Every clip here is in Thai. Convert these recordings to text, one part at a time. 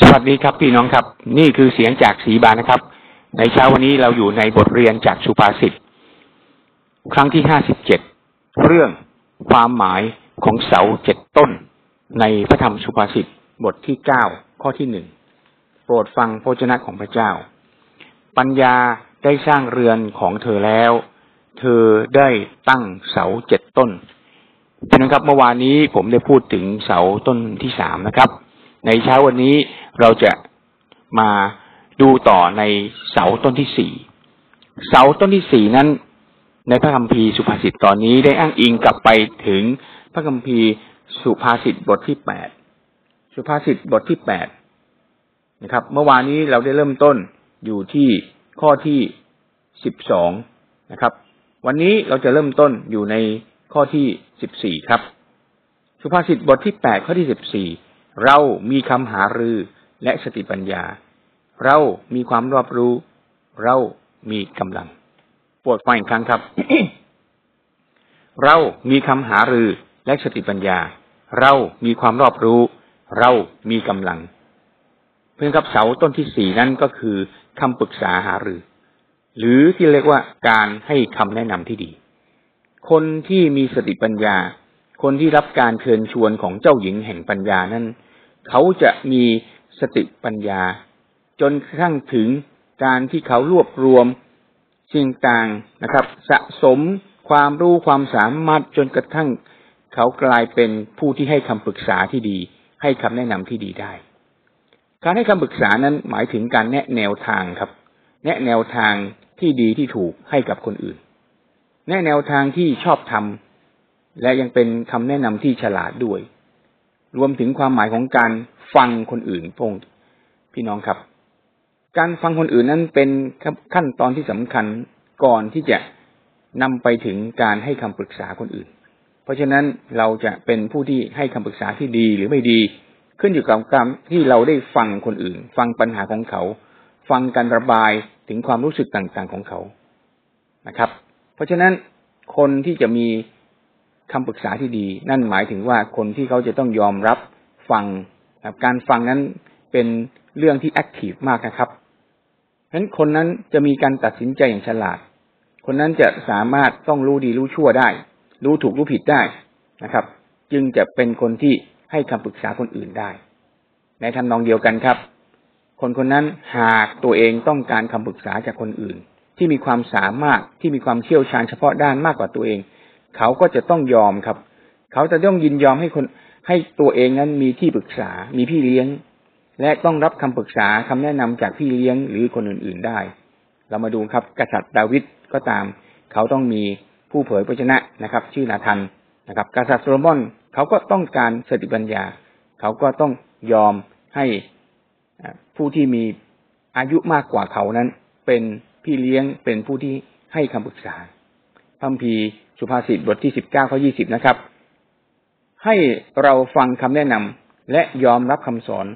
สวัสดีครับพี่น้องครับ นี่คือเสียงจากสีบานนะครับ ในเช้าวันนี้เราอยู่ในบทเรียนจากสุภาษิตครั้งที่ห้าสิบเจ็ดเรื่องความหมายของเสาเจ็ดต้น ในพระธรรมสุภาษิตบทที่เก้าข้อที่หนึ่งโปรดฟังพระเจ้าของพระเจ้า ปัญญาได้สร้างเรือนของเธอแล้ว เธอได้ตั้งเสาเจ็ดต้นพี่น้องครับเมื่อวานนี้ผมได้พูดถึงเสาต้นที่สามนะครับ ในเช้าวันนี้เราจะมาดูต่อในเสาต้นที่สี่เสาต้นที่สี่นั้น ในพระคัมภีร์สุภาษิตตอนนี้ได้อ้างอิงกลับไปถึงพระคัมภีร์สุภาษิตบทที่แปดสุภาษิตบทที่แปดนะครับ เมื่อวานนี้เราได้เริ่มต้นอยู่ที่ข้อที่สิบสองนะครับ วันนี้เราจะเริ่มต้นอยู่ในข้อที่สิบสี่ครับ สุภาษิตบทที่แปดข้อที่สิบสี่ เรามีคำหารือและสติปัญญา เรามีความรอบรู้ เรามีกำลังปรดฟังอีกครั้งครับ เรามีคำหารือและสติปัญญา เรามีความรอบรู้ เรามีกำลัง เพื่อนครับเสาต้นที่สี่นั่นก็คือคำปรึกษาหารือ หรือที่เรียกว่าการให้คำแนะนำที่ดี คนที่มีสติปัญญา คนที่รับการเชิญชวนของเจ้าหญิงแห่งปัญญานั้น เขาจะมีสติปัญญา จนกระทั่งถึงการที่เขารวบรวมสิ่งต่างนะครับ สะสมความรู้ความสามารถจนกระทั่ง เขากลายเป็นผู้ที่ให้คำปรึกษาที่ดี ให้คำแนะนำที่ดีได้ การให้คำปรึกษานั้นหมายถึงการแนะแนวทางครับ แนะแนวทางที่ดีที่ถูกให้กับคนอื่น แนะแนวทางที่ชอบทำ และยังเป็นคำแนะนำที่ฉลาดด้วย รวมถึงความหมายของการฟังคนอื่นพงพี่น้องครับ การฟังคนอื่นนั้นเป็นขั้นตอนที่สำคัญก่อนที่จะนำไปถึงการให้คำปรึกษาคนอื่น เพราะฉะนั้นเราจะเป็นผู้ที่ให้คำปรึกษาที่ดีหรือไม่ดี ขึ้นอยู่กับการที่เราได้ฟังคนอื่น ฟังปัญหาของเขา ฟังการระบายถึงความรู้สึกต่างๆของเขานะครับ เพราะฉะนั้นคนที่จะมี คำปรึกษาที่ดี นั่นหมายถึงว่าคนที่เขาจะต้องยอมรับฟังการฟังนั้นเป็นเรื่องที่แอคทีฟมากนะครับฉะนั้นคนนั้นจะมีการตัดสินใจอย่างฉลาด คนนั้นจะสามารถต้องรู้ดีรู้ชั่วได้ รู้ถูกรู้ผิดได้นะครับ จึงจะเป็นคนที่ให้คำปรึกษาคนอื่นได้ ในทำนองเดียวกันครับ คนคนนั้นหากตัวเองต้องการคำปรึกษาจากคนอื่น ที่มีความสามารถที่มีความเชี่ยวชาญเฉพาะด้านมากกว่าตัวเอง เขาก็จะต้องยอมครับ เขาจะต้องยินยอมให้คนให้ตัวเองนั้นมีที่ปรึกษา มีพี่เลี้ยง และต้องรับคำปรึกษาคำแนะนำจากพี่เลี้ยงหรือคนอื่นๆได้ เรามาดูครับกษัตริย์ดาวิดก็ตาม เขาต้องมีผู้เผยพระชนะนะครับ ชื่อนาธันนะครับ กษัตริย์โซโลมอนเขาก็ต้องการสติปัญญา เขาก็ต้องยอมให้ผู้ที่มีอายุมากกว่าเขานั้น เป็นพี่เลี้ยงเป็นผู้ที่ให้คำปรึกษาพัมพี สุภาษิตบทที่สิบเก้าข้อยี่สิบนะครับ ให้เราฟังคำแนะนำและยอมรับคำสอน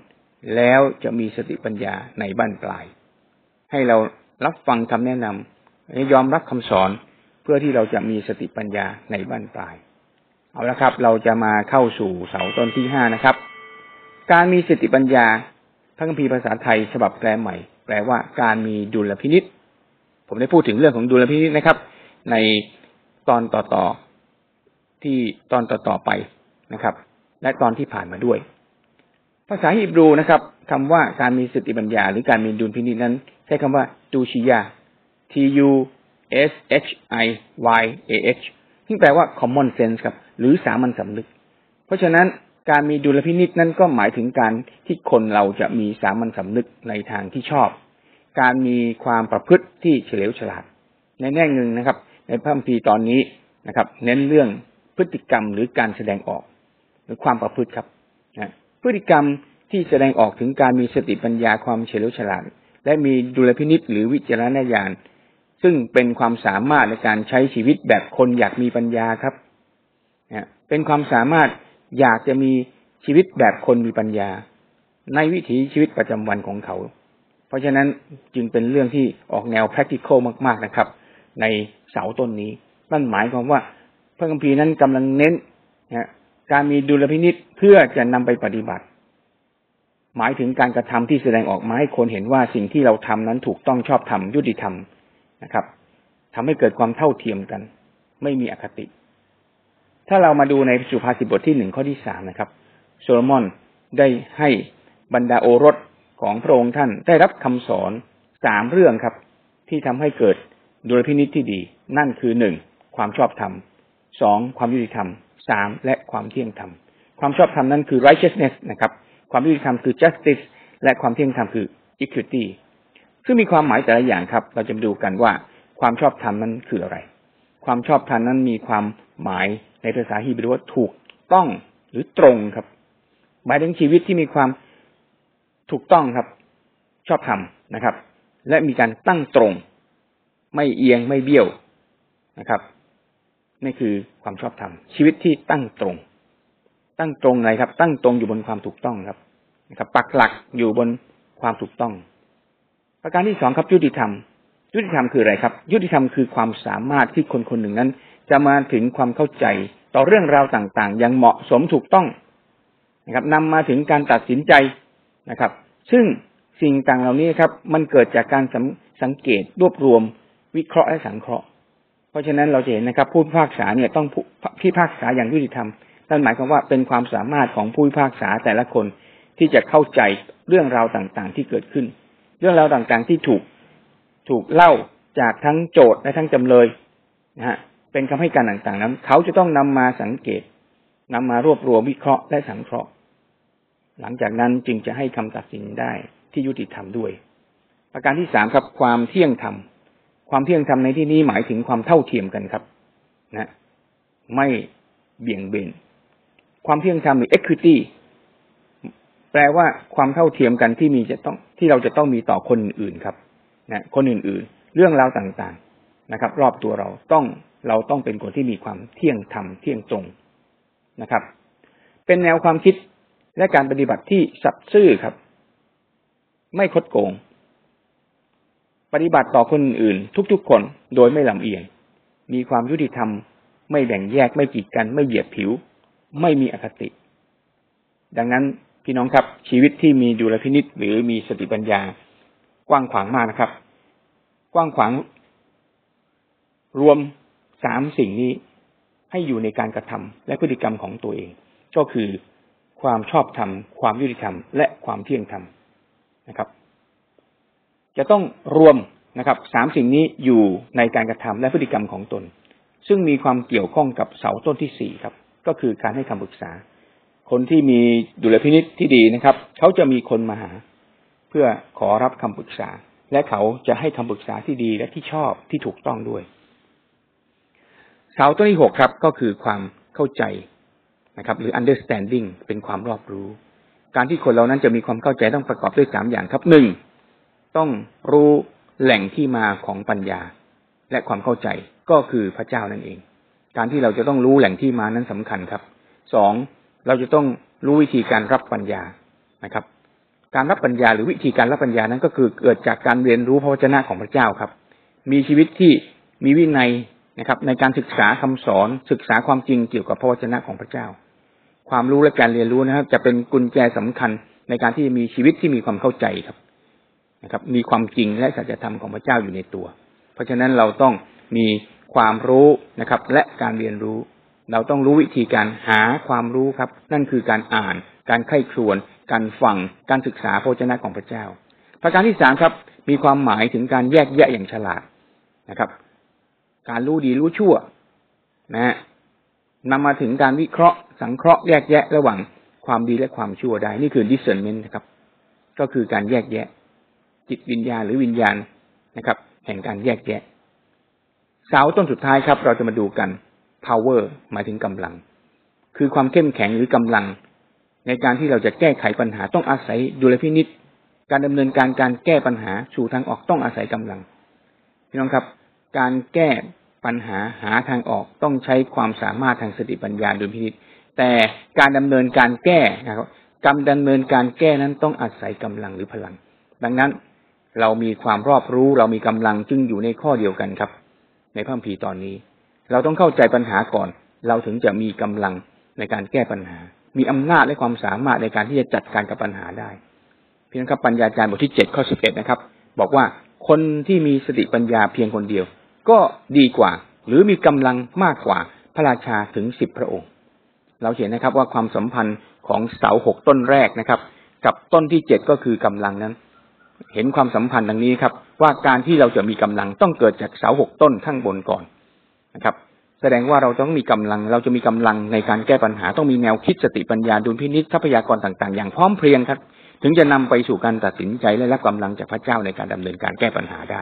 แล้วจะมีสติปัญญาในบ้านปลาย ให้เรารับฟังคำแนะนำและยอมรับคำสอนเพื่อที่เราจะมีสติปัญญาในบ้านปลาย เอาละครับ เราจะมาเข้าสู่เสาต้นที่ห้านะครับ การมีสติปัญญาพระคัมภีร์ภาษาไทยฉบับแปลใหม่ แปลว่าการมีดุลพินิษผมได้พูดถึงเรื่องของดุลพินิษนะครับ ใน ตอนต่อๆที่ตอนต่อๆไปนะครับ และตอนที่ผ่านมาด้วย ภาษาฮิบรูนะครับคำว่าการมีสติปัญญา หรือการมีดุลพินิจนั้น ใช้คำว่าดูชิยา T U S H I Y A H ที่แปลว่า common sense ครับ หรือสามัญสำนึก เพราะฉะนั้นการมีดุลพินิจนั้นก็หมายถึงการที่คนเราจะมีสามัญสำนึกในทางที่ชอบ การมีความประพฤติที่เฉลียวฉลาด ในแง่หนึ่งนะครับ ในพระคัมภีร์ตอนนี้นะครับ เน้นเรื่องพฤติกรรมหรือการแสดงออก หรือความประพฤติครับนะพฤติกรรมที่แสดงออกถึงการมีสติปัญญาความเฉลียวฉลาดและมีดุลพินิษหรือวิจารณญาณซึ่งเป็นความสามารถในการใช้ชีวิตแบบคนอยากมีปัญญาครับนะเป็นความสามารถอยากจะมีชีวิตแบบคนมีปัญญา ในวิถีชีวิตประจำวันของเขา เพราะฉะนั้นจึงเป็นเรื่องที่ออกแนว practical มาก ๆนะครับ ใน เสาต้นนี้ นั่นหมายความว่า พระคัมภีร์นั้นกำลังเน้นนะการมีดุลพินิษเพื่อจะนำไปปฏิบัติ หมายถึงการกระทำที่แสดงออกมาให้คนเห็นว่าสิ่งที่เราทำนั้นถูกต้องชอบธรรมยุติธรรมนะครับทำให้เกิดความเท่าเทียมกัน ไม่มีอคติ ถ้าเรามาดูในสุภาษิตบทที่หนึ่งข้อที่สามนะครับ โซโลมอนได้ให้บรรดาโอรสของพระองค์ท่านได้รับคำสอนสามเรื่องครับ ที่ทำให้เกิด ดุลพินิจที่ดี นั่นคือหนึ่งความชอบธรรมสองความยุติธรรมสามและความเที่ยงธรรมความชอบธรรมนั้นคือ righteousness นะครับ ความยุติธรรมคือ justice และความเที่ยงธรรมคือ equity ซึ่งมีความหมายแต่ละอย่างครับ เราจะมาดูกันว่าความชอบธรรมนั้นคืออะไร ความชอบธรรมนั้นมีความหมายในภาษาฮีบรูว่าถูกต้องหรือตรงครับ หมายถึงชีวิตที่มีความถูกต้องครับ ชอบธรรมนะครับ และมีการตั้งตรง ไม่เอียงไม่เบี้ยวนะครับนี่คือความชอบธรรมชีวิตที่ตั้งตรง ตั้งตรงไหนครับ ตั้งตรงอยู่บนความถูกต้องครับนะครับ ปักหลักอยู่บนความถูกต้อง ประการที่สองครับยุติธรรม ยุติธรรมคืออะไรครับ ยุติธรรมคือความสามารถที่คนคนหนึ่งนั้น จะมาถึงความเข้าใจต่อเรื่องราวต่างๆ อย่างเหมาะสมถูกต้องนะครับนำมาถึงการตัดสินใจนะครับ ซึ่งสิ่งต่างเหล่านี้ครับ มันเกิดจากการสังเกตรวบรวม วิเคราะห์และสังเคราะห์ เพราะฉะนั้นเราจะเห็นนะครับ ผู้พิพากษาเนี่ยต้องพิพากษาอย่างยุติธรรมนั่นหมายความว่าเป็นความสามารถของผู้พิพากษาแต่ละคนที่จะเข้าใจเรื่องราวต่างๆ ที่เกิดขึ้น เรื่องราวต่างๆที่ถูกถูกเล่าจากทั้งโจทย์และทั้งจำเลยนะฮะเป็นคำให้การต่างๆนั้น เขาจะต้องนำมาสังเกตนำมารวบรวมวิเคราะห์และสังเคราะห์ หลังจากนั้นจึงจะให้คำตัดสินได้ที่ยุติธรรมด้วย ประการที่สามครับความเที่ยงธรรม ความเที่ยงธรรมในที่นี้หมายถึงความเท่าเทียมกันครับ นะ ไม่เบี่ยงเบน ความเที่ยงธรรมหรือ equity แปลว่าความเท่าเทียมกันที่มีจะต้องที่เราจะต้องมีต่อคนอื่นครับ นะคนอื่นๆ เรื่องราวต่างๆนะครับ รอบตัวเราต้องเราต้องเป็นคนที่มีความเที่ยงธรรมเที่ยงตรงนะครับ เป็นแนวความคิดและการปฏิบัติที่สัตย์ซื่อครับ ไม่คดโกง ปฏิบัติต่อคนอื่น ทุกๆคนโดยไม่ลำเอียง มีความยุติธรรม ไม่แบ่งแยกไม่กีดกันไม่เหยียดผิว ไม่มีอคติ ดังนั้นพี่น้องครับ ชีวิตที่มีดุลพินิษหรือมีสติปัญญากว้างขวางมากนะครับ กว้างขวาง รวมสามสิ่งนี้ให้อยู่ในการกระทำและพฤติกรรมของตัวเอง ก็คือความชอบธรรม ความยุติธรรม และความเที่ยงธรรมนะครับ จะต้องรวมนะครับสามสิ่งนี้อยู่ในการกระทำและพฤติกรรมของตน ซึ่งมีความเกี่ยวข้องกับเสาต้นที่สี่ครับ ก็คือการให้คำปรึกษา คนที่มีดุลพินิษที่ดีนะครับ เขาจะมีคนมาหา เพื่อขอรับคำปรึกษา และเขาจะให้คำปรึกษาที่ดีและที่ชอบที่ถูกต้องด้วย เสาต้นที่หกครับ ก็คือความเข้าใจนะครับ หรือ understanding เป็นความรอบรู้ การที่คนเรานั้นจะมีความเข้าใจต้องประกอบด้วยสามอย่างครับหนึ่ง ต้องรู้แหล่งที่มาของปัญญา และความเข้าใจก็คือพระเจ้านั่นเอง การที่เราจะต้องรู้แหล่งที่มานั้นสำคัญครับสองเราจะต้องรู้วิธีการรับปัญญานะครับ การรับปัญญาหรือวิธีการรับปัญญานั้นก็คือเกิดจากการเรียนรู้พระวจนะของพระเจ้าครับ มีชีวิตที่มีวินัยนะครับ ในการศึกษาคำสอนศึกษาความจริงเกี่ยวกับพระวจนะของพระเจ้า ความรู้และการเรียนรู้นะครับ จะเป็นกุญแจสำคัญในการที่มีชีวิตที่มีความเข้าใจครับ นะครับ มีความจริงและสัจธรรมของพระเจ้าอยู่ในตัว เพราะฉะนั้นเราต้องมีความรู้นะครับ และการเรียนรู้ เราต้องรู้วิธีการหาความรู้ครับ นั่นคือการอ่าน การไข้ครวน การฟัง การศึกษาพระเจ้าของพระเจ้า ประการที่สามครับ มีความหมายถึงการแยกแยะอย่างฉลาดนะครับ การรู้ดีรู้ชั่วนะฮะนำมาถึงการวิเคราะห์ สังเคราะห์แยกแยะระหว่างความดีและความชั่วได้ นี่คือ discernment นะครับ ก็คือการแยกแยะ จิตวิญญาณหรือวิญญาณนะครับ แห่งการแยกแยะ เสาต้นสุดท้ายครับ เราจะมาดูกัน power หมายถึงกำลัง คือความเข้มแข็งหรือกำลัง ในการที่เราจะแก้ไขปัญหาต้องอาศัยดุลพินิษการดำเนินการการแก้ปัญหาสู่ทางออกต้องอาศัยกำลังพี่น้องครับ การแก้ปัญหาหาทางออกต้องใช้ความสามารถทางสติปัญญาดุลพินิษแต่การดำเนินการแก้นะครับการดำเนินการแก้นั้นต้องอาศัยกำลังหรือพลัง ดังนั้น เรามีความรอบรู้ เรามีกำลังจึงอยู่ในข้อเดียวกันครับ ในพระพีตอนนี้ เราต้องเข้าใจปัญหาก่อน เราถึงจะมีกำลังในการแก้ปัญหา มีอำนาจและความสามารถในการที่จะจัดการกับปัญหาได้พี่น้องครับปัญญาจารย์บทที่เจ็ดข้อสิบเอ็ดนะครับ บอกว่าคนที่มีสติปัญญาเพียงคนเดียว ก็ดีกว่า หรือมีกำลังมากกว่าพระราชาถึงสิบพระองค์ เราเห็นนะครับว่าความสัมพันธ์ของเสาหกต้นแรกนะครับ กับต้นที่เจ็ดก็คือกำลังนั้น เห็นความสัมพันธ์ดังนี้ครับ ว่าการที่เราจะมีกำลังต้องเกิดจากเสาหกต้นข้างบนก่อนนะครับ แสดงว่าเราต้องมีกำลัง เราจะมีกำลังในการแก้ปัญหาต้องมีแนวคิดสติปัญญาดุลพินิจทรัพยากรต่าง ๆ อย่างพร้อมเพรียงครับ ถึงจะนำไปสู่การตัดสินใจและรับกำลังจากพระเจ้าในการดำเนินการแก้ปัญหาได้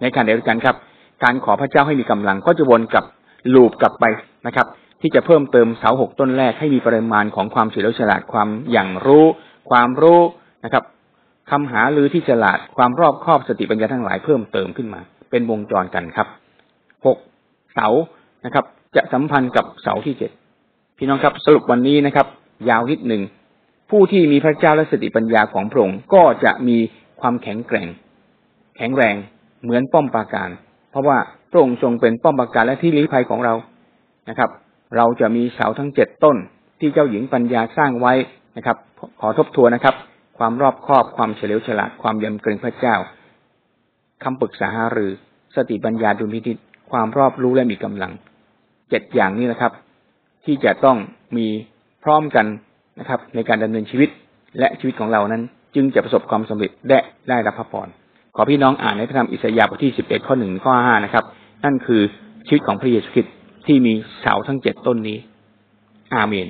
ในการเดียวกันครับ การขอพระเจ้าให้มีกำลังก็จะวนกลับลูปกลับไปนะครับ ที่จะเพิ่มเติมเสาหกต้นแรกให้มีปริมาณของความเฉลียวฉลาดความอย่างรู้ ความรู้นะครับ คำหาลือที่ฉลาดความรอบคอบสติปัญญาทั้งหลายเพิ่มเติมขึ้นมา เป็นวงจรกันครับหกเสานะครับ จะสัมพันธ์กับเสาที่เจ็ดพี่น้องครับสรุปวันนี้นะครับ ยาวนิดหนึ่งผู้ที่มีพระเจ้าและสติปัญญาของพระองค์ก็จะมีความแข็งแกร่ง แข็งแรงเหมือนป้อมปราการ เพราะว่าพระองค์ทรงเป็นป้อมปราการและที่ลี้ภัยของเรานะครับ เราจะมีเสาทั้งเจ็ดต้นที่เจ้าหญิงปัญญาสร้างไว้นะครับ ขอทบทวนนะครับ ความรอบคอบความเฉลียวฉลาดความยำเกรงพระเจ้าคำปรึกษาหารือ สติปัญญาดุลพินิจความรอบรู้และมีกำลังเจ็ดอย่างนี้นะครับ ที่จะต้องมีพร้อมกันนะครับ ในการดำเนินชีวิตและชีวิตของเรานั้น จึงจะประสบความสำเร็จและได้รับพระพรขอพี่น้องอ่านในพระธรรมอิสยาห์บทที่สิบเอ็ดข้อหนึ่งข้อห้านะครับ นั่นคือชีวิตของพระเยซูคริสต์ที่มีเสาทั้งเจ็ดต้นนี้ อาเมน